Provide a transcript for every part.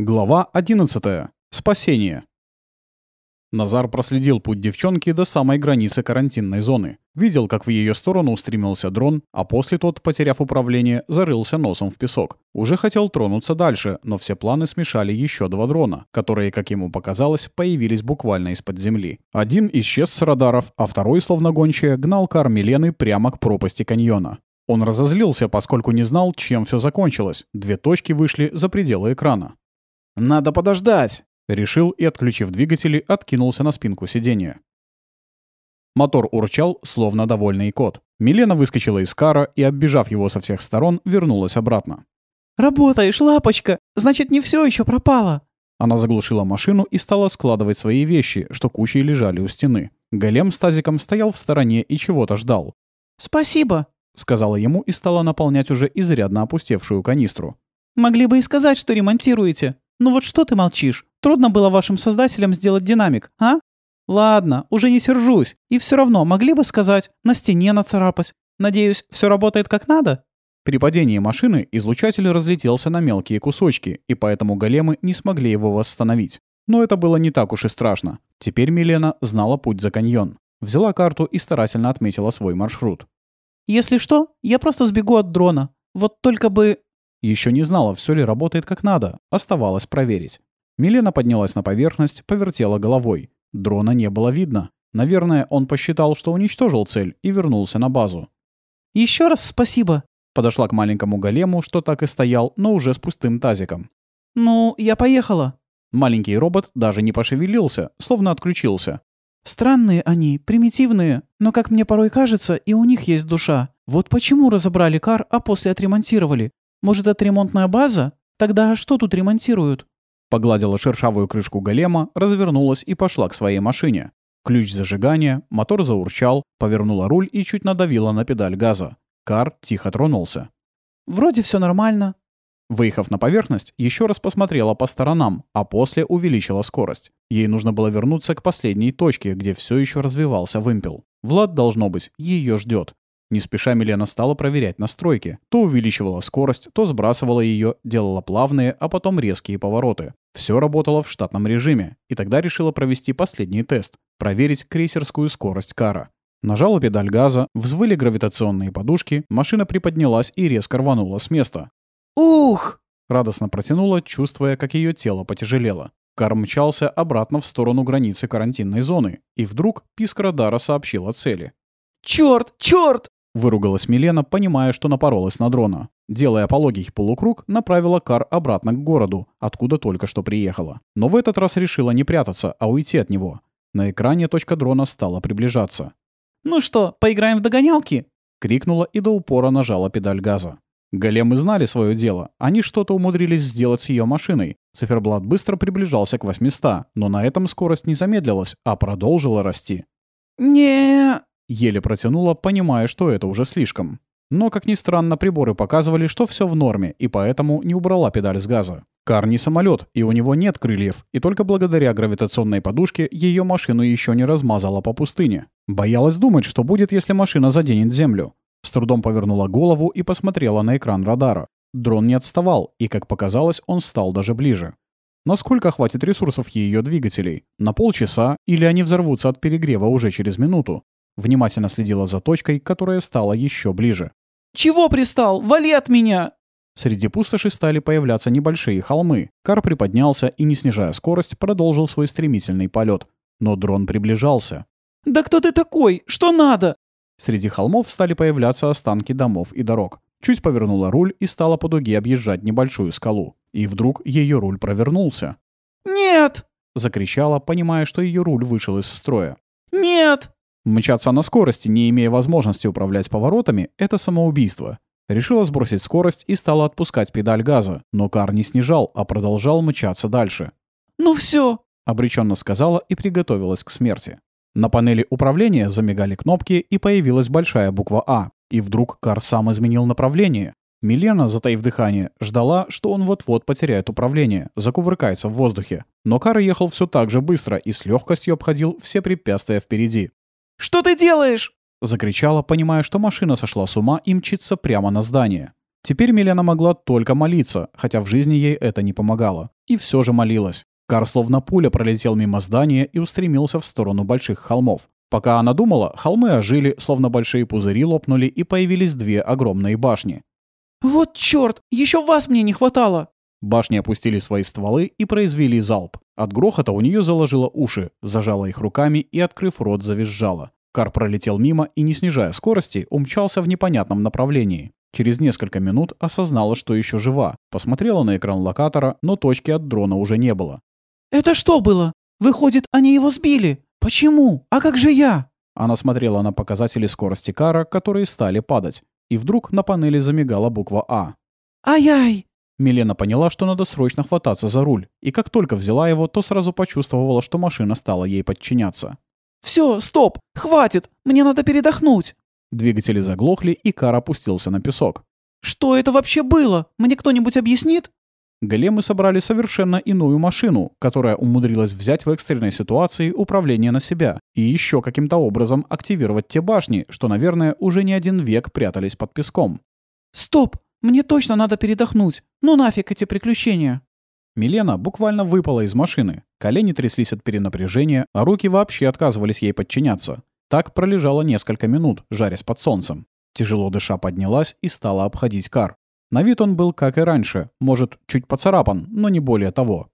Глава 11. Спасение. Назар проследил путь девчонки до самой границы карантинной зоны. Видел, как в ее сторону устремился дрон, а после тот, потеряв управление, зарылся носом в песок. Уже хотел тронуться дальше, но все планы смешали еще два дрона, которые, как ему показалось, появились буквально из-под земли. Один исчез с радаров, а второй, словно гончая, гнал кар Милены прямо к пропасти каньона. Он разозлился, поскольку не знал, чем все закончилось. Две точки вышли за пределы экрана. «Надо подождать!» Решил и, отключив двигатели, откинулся на спинку сиденья. Мотор урчал, словно довольный кот. Милена выскочила из кара и, оббежав его со всех сторон, вернулась обратно. «Работаешь, лапочка! Значит, не все еще пропало!» Она заглушила машину и стала складывать свои вещи, что кучей лежали у стены. Голем с тазиком стоял в стороне и чего-то ждал. «Спасибо», — сказала ему и стала наполнять уже изрядно опустевшую канистру. «Могли бы и сказать, что ремонтируете. Ну вот что ты молчишь? Трудно было вашим создателям сделать динамик, а? Ладно, уже не сержусь. И все равно могли бы сказать, на стене нацарапать. Надеюсь, все работает как надо? При падении машины излучатель разлетелся на мелкие кусочки, и поэтому големы не смогли его восстановить. Но это было не так уж и страшно. Теперь Милена знала путь за каньон. Взяла карту и старательно отметила свой маршрут. «Если что, я просто сбегу от дрона. Вот только бы еще не знала, все ли работает как надо. Оставалось проверить. Милена поднялась на поверхность, повертела головой. Дрона не было видно. Наверное, он посчитал, что уничтожил цель и вернулся на базу. Еще раз спасибо!» Подошла к маленькому голему, что так и стоял, но уже с пустым тазиком. «Ну, я поехала». Маленький робот даже не пошевелился, словно отключился. «Странные они, примитивные, но, как мне порой кажется, и у них есть душа. Вот почему разобрали кар, а после отремонтировали. Может, это ремонтная база? Тогда что тут ремонтируют?» Погладила шершавую крышку голема, развернулась и пошла к своей машине. Ключ зажигания, мотор заурчал, повернула руль и чуть надавила на педаль газа. Кар тихо тронулся. «Вроде все нормально». Выехав на поверхность, еще раз посмотрела по сторонам, а после увеличила скорость. Ей нужно было вернуться к последней точке, где все еще развивался вымпел. Влад, должно быть, ее ждет. Не спеша Милена стала проверять настройки. То увеличивала скорость, то сбрасывала ее, делала плавные, а потом резкие повороты. Все работало в штатном режиме, и тогда решила провести последний тест — проверить крейсерскую скорость кара. Нажала педаль газа, взвыли гравитационные подушки, машина приподнялась и резко рванула с места. «Ух!» — радостно протянула, чувствуя, как ее тело потяжелело. Кар мчался обратно в сторону границы карантинной зоны, и вдруг писк радара сообщил о цели. «Чёрт! Чёрт!» Выругалась Милена, понимая, что напоролась на дрона. Делая пологий полукруг, направила кар обратно к городу, откуда только что приехала. Но в этот раз решила не прятаться, а уйти от него. На экране точка дрона стала приближаться. «Ну что, поиграем в догонялки?» — крикнула и до упора нажала педаль газа. Големы знали свое дело. Они что-то умудрились сделать с ее машиной. Циферблат быстро приближался к 800, но на этом скорость не замедлилась, а продолжила расти. не Еле протянула, понимая, что это уже слишком. Но, как ни странно, приборы показывали, что все в норме, и поэтому не убрала педаль с газа. Кар не самолет, и у него нет крыльев, и только благодаря гравитационной подушке ее машину еще не размазала по пустыне. Боялась думать, что будет, если машина заденет землю. С трудом повернула голову и посмотрела на экран радара. Дрон не отставал, и, как показалось, он стал даже ближе. Насколько хватит ресурсов ее двигателей? На полчаса или они взорвутся от перегрева уже через минуту? Внимательно следила за точкой, которая стала еще ближе. «Чего пристал? Вали от меня!» Среди пустоши стали появляться небольшие холмы. Кар приподнялся и, не снижая скорость, продолжил свой стремительный полет. Но дрон приближался. «Да кто ты такой? Что надо?» Среди холмов стали появляться останки домов и дорог. Чуть повернула руль и стала по дуге объезжать небольшую скалу. И вдруг ее руль провернулся. «Нет!» — закричала, понимая, что ее руль вышел из строя. «Нет!» Мчаться на скорости, не имея возможности управлять поворотами, это самоубийство. Решила сбросить скорость и стала отпускать педаль газа, но кар не снижал, а продолжал мчаться дальше. «Ну все!» — обреченно сказала и приготовилась к смерти. На панели управления замигали кнопки и появилась большая буква «А». И вдруг кар сам изменил направление. Милена, затаив дыхание, ждала, что он вот-вот потеряет управление, закувыркается в воздухе. Но кар ехал все так же быстро и с легкостью обходил все препятствия впереди. Что ты делаешь?» — закричала, понимая, что машина сошла с ума и мчится прямо на здание. Теперь Милена могла только молиться, хотя в жизни ей это не помогало. и все же молилась. Кар словно пуля пролетел мимо здания и устремился в сторону больших холмов. Пока она думала, холмы ожили, словно большие пузыри лопнули, и появились две огромные башни. «Вот чёрт! Еще вас мне не хватало!» Башни опустили свои стволы и произвели залп. От грохота у нее заложило уши, зажала их руками и, открыв рот, завизжала. Кар пролетел мимо и, не снижая скорости, умчался в непонятном направлении. Через несколько минут осознала, что еще жива. Посмотрела на экран локатора, но точки от дрона уже не было. «Это что было? Выходит, они его сбили? Почему? А как же я?» Она смотрела на показатели скорости Кара, которые стали падать. И вдруг на панели замигала буква «А». «Ай-ай!» Милена поняла, что надо срочно хвататься за руль, и как только взяла его, то сразу почувствовала, что машина стала ей подчиняться. «Все, стоп! Хватит! Мне надо передохнуть!» Двигатели заглохли, и Кар опустился на песок. «Что это вообще было? Мне кто-нибудь объяснит?» Големы собрали совершенно иную машину, которая умудрилась взять в экстренной ситуации управление на себя и еще каким-то образом активировать те башни, что, наверное, уже не один век прятались под песком. «Стоп! Мне точно надо передохнуть! Ну нафиг эти приключения!» Милена буквально выпала из машины. Колени тряслись от перенапряжения, а руки вообще отказывались ей подчиняться. Так пролежала несколько минут, жарясь под солнцем. Тяжело дыша поднялась и стала обходить кар. На вид он был, как и раньше, может, чуть поцарапан, но не более того.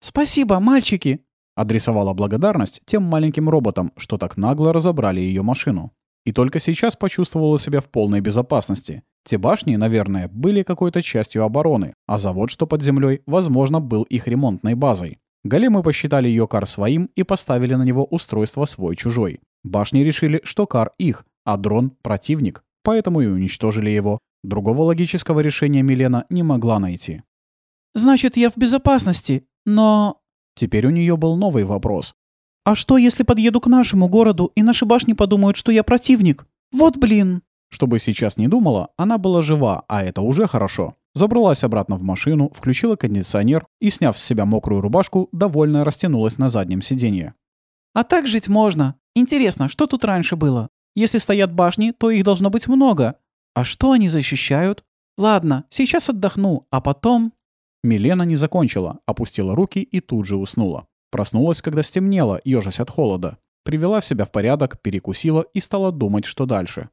«Спасибо, мальчики!» Адресовала благодарность тем маленьким роботам, что так нагло разобрали ее машину. И только сейчас почувствовала себя в полной безопасности. Те башни, наверное, были какой-то частью обороны, а завод, что под землей, возможно, был их ремонтной базой. Големы посчитали ее кар своим и поставили на него устройство свой-чужой. Башни решили, что кар их, а дрон — противник, поэтому и уничтожили его. Другого логического решения Милена не могла найти. «Значит, я в безопасности, но...» Теперь у нее был новый вопрос. «А что, если подъеду к нашему городу, и наши башни подумают, что я противник? Вот блин!» Чтобы сейчас не думала, она была жива, а это уже хорошо. Забралась обратно в машину, включила кондиционер и, сняв с себя мокрую рубашку, довольно растянулась на заднем сиденье. «А так жить можно. Интересно, что тут раньше было? Если стоят башни, то их должно быть много. А что они защищают? Ладно, сейчас отдохну, а потом...» Милена не закончила, опустила руки и тут же уснула. Проснулась, когда стемнело, ежась от холода. Привела себя в порядок, перекусила и стала думать, что дальше.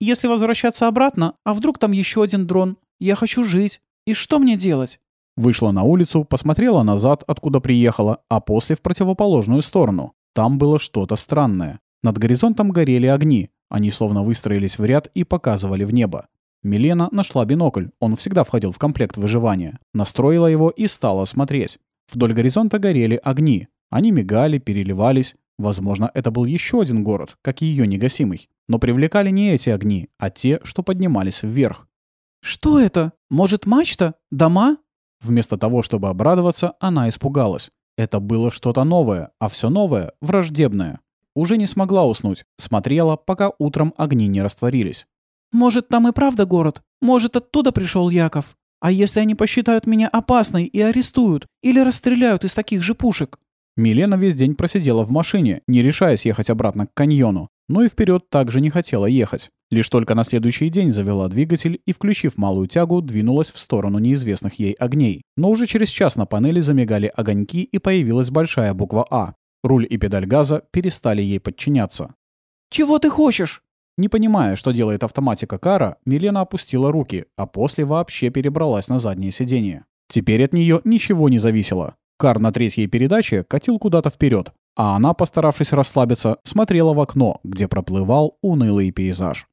«Если возвращаться обратно, а вдруг там еще один дрон? Я хочу жить. И что мне делать?» Вышла на улицу, посмотрела назад, откуда приехала, а после в противоположную сторону. Там было что-то странное. Над горизонтом горели огни. Они словно выстроились в ряд и показывали в небо. Милена нашла бинокль, он всегда входил в комплект выживания. Настроила его и стала смотреть. Вдоль горизонта горели огни. Они мигали, переливались. Возможно, это был еще один город, как ее негасимый. Но привлекали не эти огни, а те, что поднимались вверх. «Что это? Может, мачта? Дома?» Вместо того, чтобы обрадоваться, она испугалась. Это было что-то новое, а все новое — враждебное. Уже не смогла уснуть. Смотрела, пока утром огни не растворились. «Может, там и правда город? Может, оттуда пришел Яков? А если они посчитают меня опасной и арестуют? Или расстреляют из таких же пушек?» Милена весь день просидела в машине, не решаясь ехать обратно к каньону. Но и вперед также не хотела ехать. Лишь только на следующий день завела двигатель и, включив малую тягу, двинулась в сторону неизвестных ей огней. Но уже через час на панели замигали огоньки и появилась большая буква «А». Руль и педаль газа перестали ей подчиняться. «Чего ты хочешь?» Не понимая, что делает автоматика Кара, Милена опустила руки, а после вообще перебралась на заднее сиденье. Теперь от нее ничего не зависело. Кар на третьей передаче катил куда-то вперед, а она, постаравшись расслабиться, смотрела в окно, где проплывал унылый пейзаж.